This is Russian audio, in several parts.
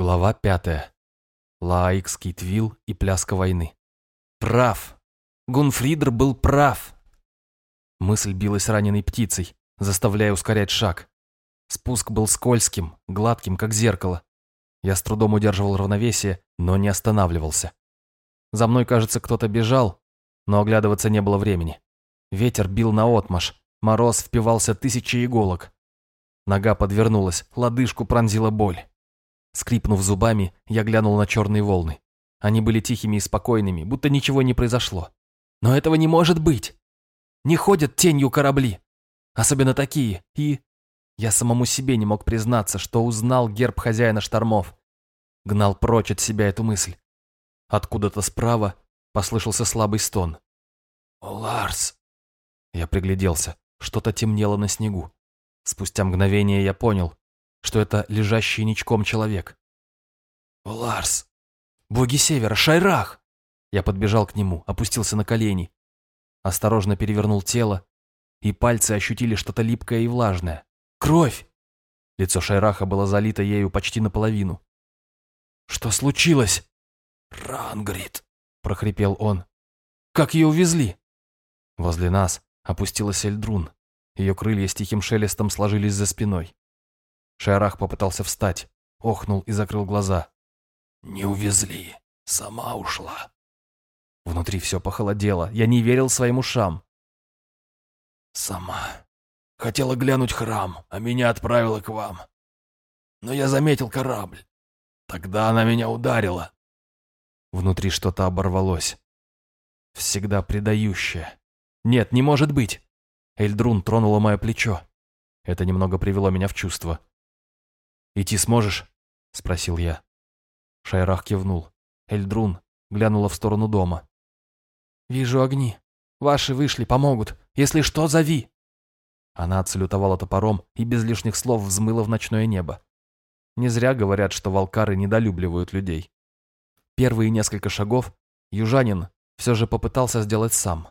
Глава пятая. Лаикский твил и пляска войны. Прав. Гунфридер был прав. Мысль билась раненой птицей, заставляя ускорять шаг. Спуск был скользким, гладким, как зеркало. Я с трудом удерживал равновесие, но не останавливался. За мной, кажется, кто-то бежал, но оглядываться не было времени. Ветер бил наотмашь, мороз впивался тысячи иголок. Нога подвернулась, лодыжку пронзила боль. Скрипнув зубами, я глянул на черные волны. Они были тихими и спокойными, будто ничего не произошло. Но этого не может быть! Не ходят тенью корабли. Особенно такие. И... Я самому себе не мог признаться, что узнал герб хозяина штормов. Гнал прочь от себя эту мысль. Откуда-то справа послышался слабый стон. «О, Ларс!» Я пригляделся. Что-то темнело на снегу. Спустя мгновение я понял, что это лежащий ничком человек. «О, Ларс! Боги Севера! Шайрах!» Я подбежал к нему, опустился на колени. Осторожно перевернул тело, и пальцы ощутили что-то липкое и влажное. «Кровь!» Лицо Шайраха было залито ею почти наполовину. «Что случилось?» «Рангрид!» — прохрипел он. «Как ее увезли?» Возле нас опустилась Эльдрун. Ее крылья с тихим шелестом сложились за спиной. Шайрах попытался встать, охнул и закрыл глаза. «Не увезли, сама ушла». Внутри все похолодело, я не верил своим ушам. «Сама. Хотела глянуть храм, а меня отправила к вам. Но я заметил корабль. Тогда она меня ударила». Внутри что-то оборвалось. Всегда предающее. «Нет, не может быть!» Эльдрун тронула мое плечо. Это немного привело меня в чувство. «Идти сможешь?» – спросил я. Шайрах кивнул. Эльдрун глянула в сторону дома. «Вижу огни. Ваши вышли, помогут. Если что, зови!» Она отсалютовала топором и без лишних слов взмыла в ночное небо. Не зря говорят, что волкары недолюбливают людей. Первые несколько шагов южанин все же попытался сделать сам,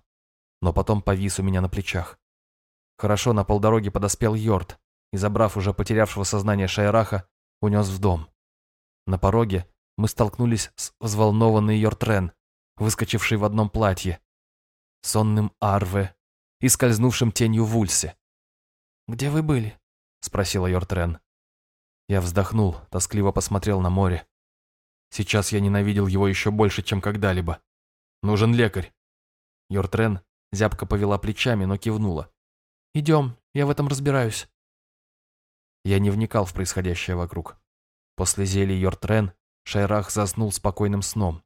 но потом повис у меня на плечах. Хорошо на полдороги подоспел Йорд, и, забрав уже потерявшего сознание Шайраха, унес в дом. На пороге мы столкнулись с взволнованной Йортрен, выскочившей в одном платье, сонным Арве и скользнувшим тенью в Ульсе. «Где вы были?» — спросила Йортрен. Я вздохнул, тоскливо посмотрел на море. Сейчас я ненавидел его еще больше, чем когда-либо. Нужен лекарь. Йортрен зябко повела плечами, но кивнула. «Идем, я в этом разбираюсь». Я не вникал в происходящее вокруг. После зелья Йортрен Шайрах заснул спокойным сном.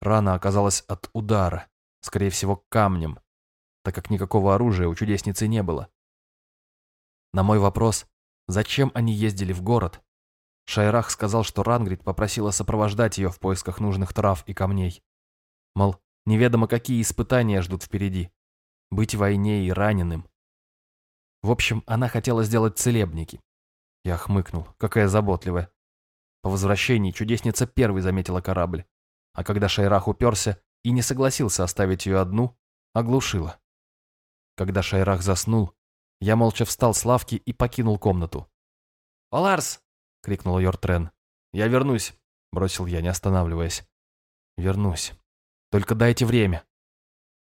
Рана оказалась от удара, скорее всего, камнем, так как никакого оружия у чудесницы не было. На мой вопрос, зачем они ездили в город, Шайрах сказал, что Рангрид попросила сопровождать ее в поисках нужных трав и камней. Мол, неведомо какие испытания ждут впереди. Быть в войне и раненым. В общем, она хотела сделать целебники. Я хмыкнул. Какая заботливая. По возвращении чудесница первой заметила корабль. А когда Шайрах уперся и не согласился оставить ее одну, оглушила. Когда Шайрах заснул, я молча встал с лавки и покинул комнату. «Оларс!» — крикнул Йортрен. «Я вернусь», — бросил я, не останавливаясь. «Вернусь. Только дайте время».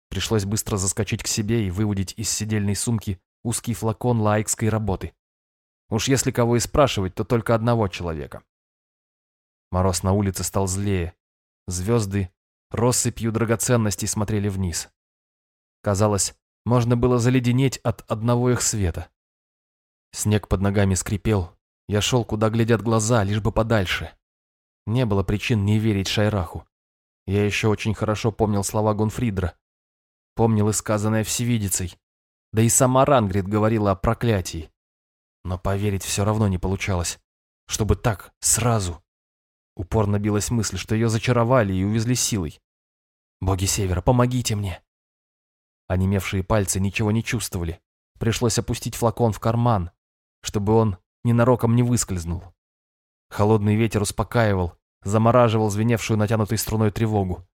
Пришлось быстро заскочить к себе и выудить из сидельной сумки узкий флакон лаикской работы. Уж если кого и спрашивать, то только одного человека. Мороз на улице стал злее. Звезды россыпью драгоценностей смотрели вниз. Казалось, можно было заледенеть от одного их света. Снег под ногами скрипел. Я шел, куда глядят глаза, лишь бы подальше. Не было причин не верить Шайраху. Я еще очень хорошо помнил слова Гунфридра. Помнил и сказанное Всевидицей. Да и сама Рангрид говорила о проклятии. Но поверить все равно не получалось. Чтобы так, сразу. Упорно билась мысль, что ее зачаровали и увезли силой. «Боги Севера, помогите мне!» Онемевшие пальцы ничего не чувствовали. Пришлось опустить флакон в карман, чтобы он ненароком не выскользнул. Холодный ветер успокаивал, замораживал звеневшую натянутой струной тревогу.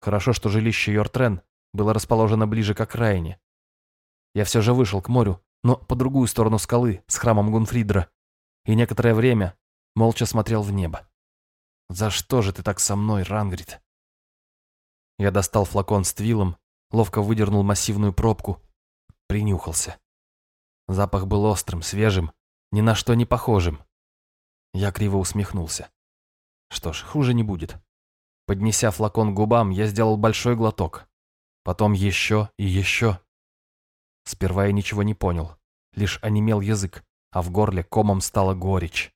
Хорошо, что жилище Йортрен было расположено ближе к окраине. Я все же вышел к морю но по другую сторону скалы с храмом Гунфридра, и некоторое время молча смотрел в небо. «За что же ты так со мной, Рангрид?» Я достал флакон с твилом, ловко выдернул массивную пробку, принюхался. Запах был острым, свежим, ни на что не похожим. Я криво усмехнулся. Что ж, хуже не будет. Поднеся флакон к губам, я сделал большой глоток. Потом еще и еще. Сперва я ничего не понял, лишь онемел язык, а в горле комом стала горечь.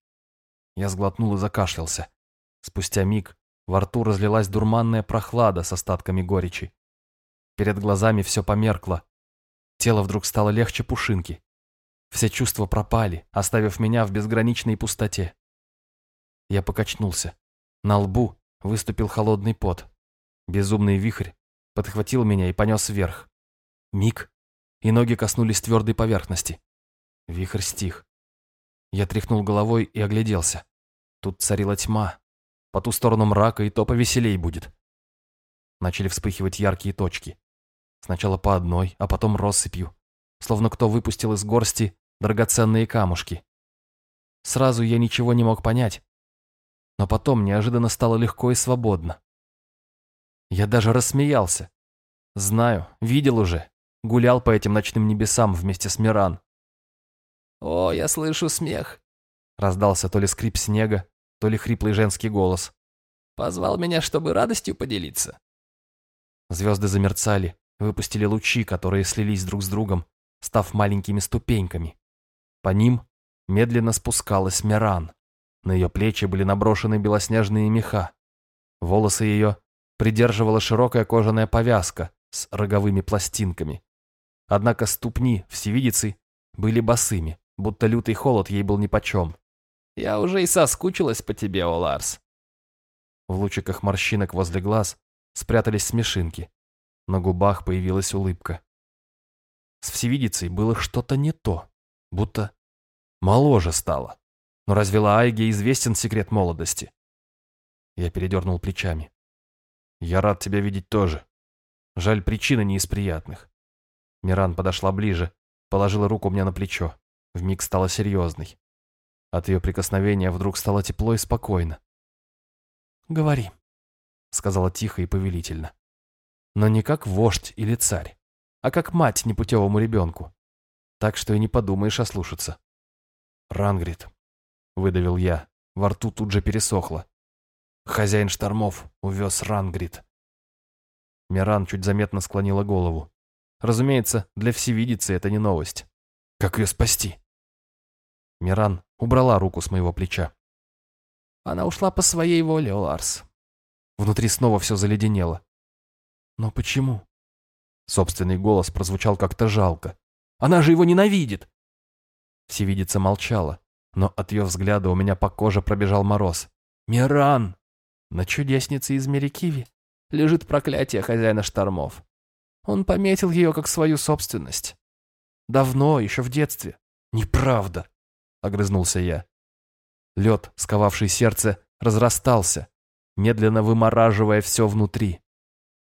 Я сглотнул и закашлялся. Спустя миг во рту разлилась дурманная прохлада с остатками горечи. Перед глазами все померкло. Тело вдруг стало легче пушинки. Все чувства пропали, оставив меня в безграничной пустоте. Я покачнулся. На лбу выступил холодный пот. Безумный вихрь подхватил меня и понес вверх. Миг, и ноги коснулись твердой поверхности. Вихрь стих. Я тряхнул головой и огляделся. Тут царила тьма. По ту сторону мрака и то повеселей будет. Начали вспыхивать яркие точки. Сначала по одной, а потом россыпью. Словно кто выпустил из горсти драгоценные камушки. Сразу я ничего не мог понять. Но потом неожиданно стало легко и свободно. Я даже рассмеялся. Знаю, видел уже. Гулял по этим ночным небесам вместе с Миран. «О, я слышу смех!» Раздался то ли скрип снега, то ли хриплый женский голос. «Позвал меня, чтобы радостью поделиться». Звезды замерцали, выпустили лучи, которые слились друг с другом, став маленькими ступеньками. По ним медленно спускалась Миран. На ее плечи были наброшены белоснежные меха. Волосы ее придерживала широкая кожаная повязка с роговыми пластинками. Однако ступни всевидицы были босыми, будто лютый холод ей был нипочем. «Я уже и соскучилась по тебе, о Ларс». В лучиках морщинок возле глаз спрятались смешинки. На губах появилась улыбка. С всевидицей было что-то не то, будто моложе стало. Но разве Лаайге известен секрет молодости? Я передернул плечами. Я рад тебя видеть тоже. Жаль, причина не из приятных. Миран подошла ближе, положила руку мне на плечо. Вмиг стала серьезной. От ее прикосновения вдруг стало тепло и спокойно. «Говори», — сказала тихо и повелительно. Но не как вождь или царь, а как мать непутевому ребенку. Так что и не подумаешь ослушаться. «Рангрид», — выдавил я, во рту тут же пересохло. Хозяин штормов увез Рангрид. Миран чуть заметно склонила голову. Разумеется, для всевидицы это не новость. Как ее спасти? Миран убрала руку с моего плеча. Она ушла по своей воле, Ларс. Внутри снова все заледенело. Но почему? Собственный голос прозвучал как-то жалко. Она же его ненавидит. Всевидица молчала, но от ее взгляда у меня по коже пробежал мороз. «Миран!» На чудеснице из Мерикиви лежит проклятие хозяина штормов. Он пометил ее как свою собственность. Давно, еще в детстве. Неправда, огрызнулся я. Лед, сковавший сердце, разрастался, медленно вымораживая все внутри.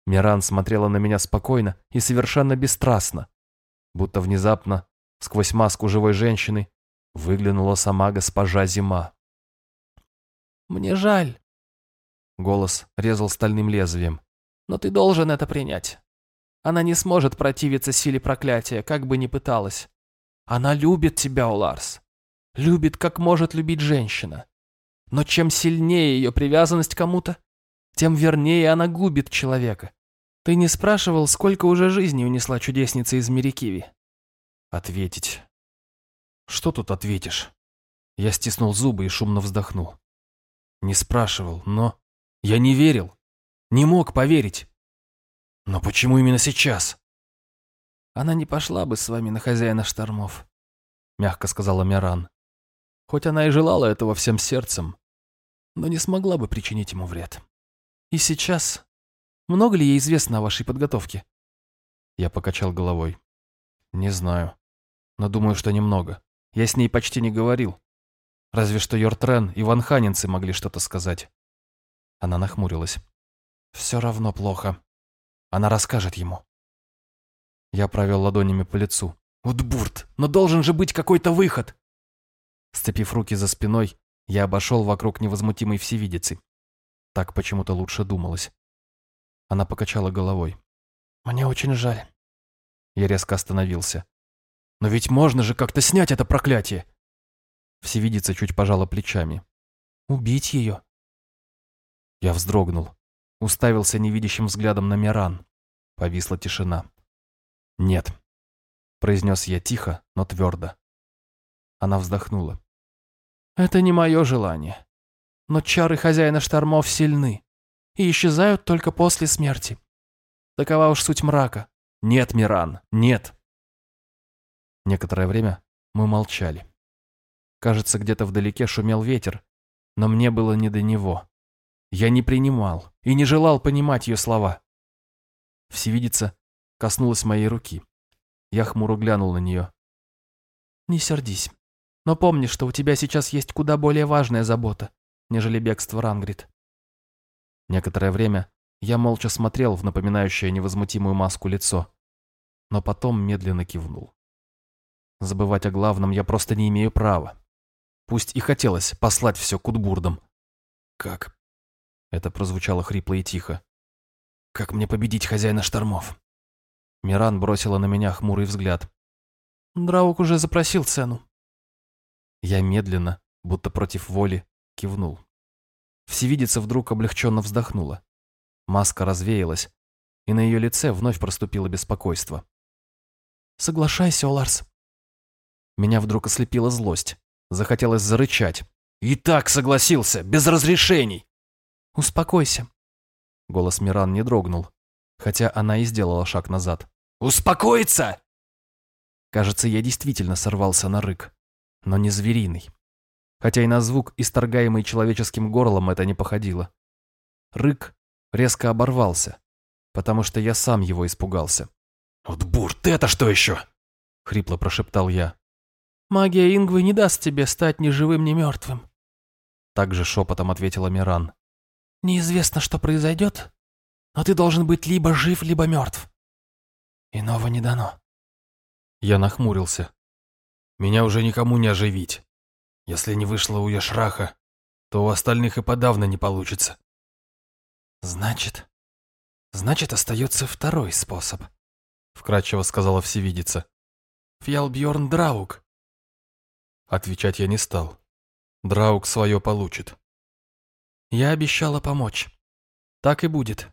Миран смотрела на меня спокойно и совершенно бесстрастно, будто внезапно, сквозь маску живой женщины, выглянула сама госпожа Зима. «Мне жаль», Голос резал стальным лезвием. «Но ты должен это принять. Она не сможет противиться силе проклятия, как бы ни пыталась. Она любит тебя, Оларс. Любит, как может любить женщина. Но чем сильнее ее привязанность к кому-то, тем вернее она губит человека. Ты не спрашивал, сколько уже жизни унесла чудесница из Мирикиви? Ответить. Что тут ответишь? Я стиснул зубы и шумно вздохнул. Не спрашивал, но... Я не верил. Не мог поверить. Но почему именно сейчас? Она не пошла бы с вами на хозяина штормов, мягко сказала Миран. Хоть она и желала этого всем сердцем, но не смогла бы причинить ему вред. И сейчас... Много ли ей известно о вашей подготовке? Я покачал головой. Не знаю. Но думаю, что немного. Я с ней почти не говорил. Разве что Йортрен и Ван Ханинцы могли что-то сказать. Она нахмурилась. «Все равно плохо. Она расскажет ему». Я провел ладонями по лицу. «Утбурт, но должен же быть какой-то выход!» Сцепив руки за спиной, Я обошел вокруг невозмутимой всевидицы. Так почему-то лучше думалось. Она покачала головой. «Мне очень жаль». Я резко остановился. «Но ведь можно же как-то снять это проклятие!» Всевидица чуть пожала плечами. «Убить ее?» Я вздрогнул. Уставился невидящим взглядом на Миран. Повисла тишина. «Нет», — произнес я тихо, но твердо. Она вздохнула. «Это не мое желание. Но чары хозяина штормов сильны и исчезают только после смерти. Такова уж суть мрака. Нет, Миран, нет!» Некоторое время мы молчали. Кажется, где-то вдалеке шумел ветер, но мне было не до него. Я не принимал и не желал понимать ее слова. Всевидица коснулась моей руки. Я хмуро глянул на нее. «Не сердись, но помни, что у тебя сейчас есть куда более важная забота, нежели бегство Рангрид». Некоторое время я молча смотрел в напоминающее невозмутимую маску лицо, но потом медленно кивнул. Забывать о главном я просто не имею права. Пусть и хотелось послать все кутбурдам. «Как?» Это прозвучало хрипло и тихо. «Как мне победить хозяина штормов?» Миран бросила на меня хмурый взгляд. Драук уже запросил цену. Я медленно, будто против воли, кивнул. Всевидица вдруг облегченно вздохнула. Маска развеялась, и на ее лице вновь проступило беспокойство. «Соглашайся, Оларс». Меня вдруг ослепила злость. Захотелось зарычать. «И так согласился, без разрешений!» «Успокойся». Голос Миран не дрогнул, хотя она и сделала шаг назад. «Успокоиться!» Кажется, я действительно сорвался на рык, но не звериный. Хотя и на звук, исторгаемый человеческим горлом, это не походило. Рык резко оборвался, потому что я сам его испугался. «Вот бур, ты это что еще?» — хрипло прошептал я. «Магия Ингвы не даст тебе стать ни живым, ни мертвым», — также шепотом ответила Миран. «Неизвестно, что произойдет, но ты должен быть либо жив, либо мертв. Иного не дано. Я нахмурился. Меня уже никому не оживить. Если не вышло у Яшраха, то у остальных и подавно не получится. Значит, значит, остается второй способ, вкратчиво сказала всевидица. Фьялбьорн Драук. Отвечать я не стал. Драук свое получит. Я обещала помочь. Так и будет.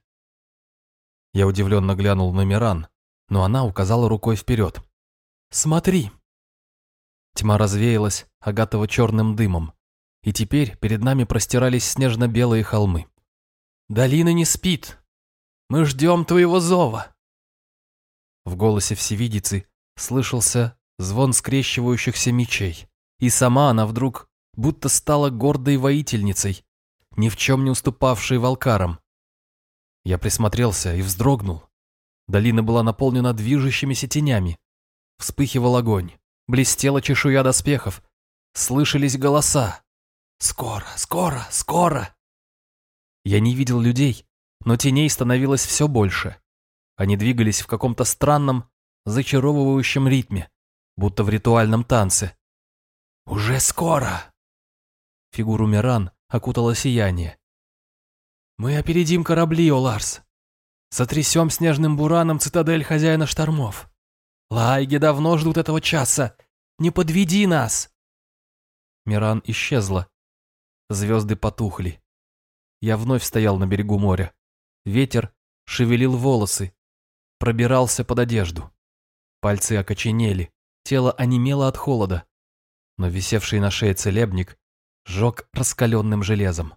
Я удивленно глянул на Миран, но она указала рукой вперед. «Смотри!» Тьма развеялась агатово-черным дымом, и теперь перед нами простирались снежно-белые холмы. «Долина не спит! Мы ждем твоего зова!» В голосе всевидицы слышался звон скрещивающихся мечей, и сама она вдруг будто стала гордой воительницей, ни в чем не уступавшей волкарам. Я присмотрелся и вздрогнул. Долина была наполнена движущимися тенями. Вспыхивал огонь, блестела чешуя доспехов, слышались голоса. «Скоро, скоро, скоро!» Я не видел людей, но теней становилось все больше. Они двигались в каком-то странном, зачаровывающем ритме, будто в ритуальном танце. «Уже скоро!» Фигуру Миран окутало сияние. Мы опередим корабли, Оларс. Сотрясем снежным бураном цитадель хозяина штормов. Лайги давно ждут этого часа. Не подведи нас!» Миран исчезла. Звезды потухли. Я вновь стоял на берегу моря. Ветер шевелил волосы, пробирался под одежду. Пальцы окоченели, тело онемело от холода, но висевший на шее целебник жег раскаленным железом.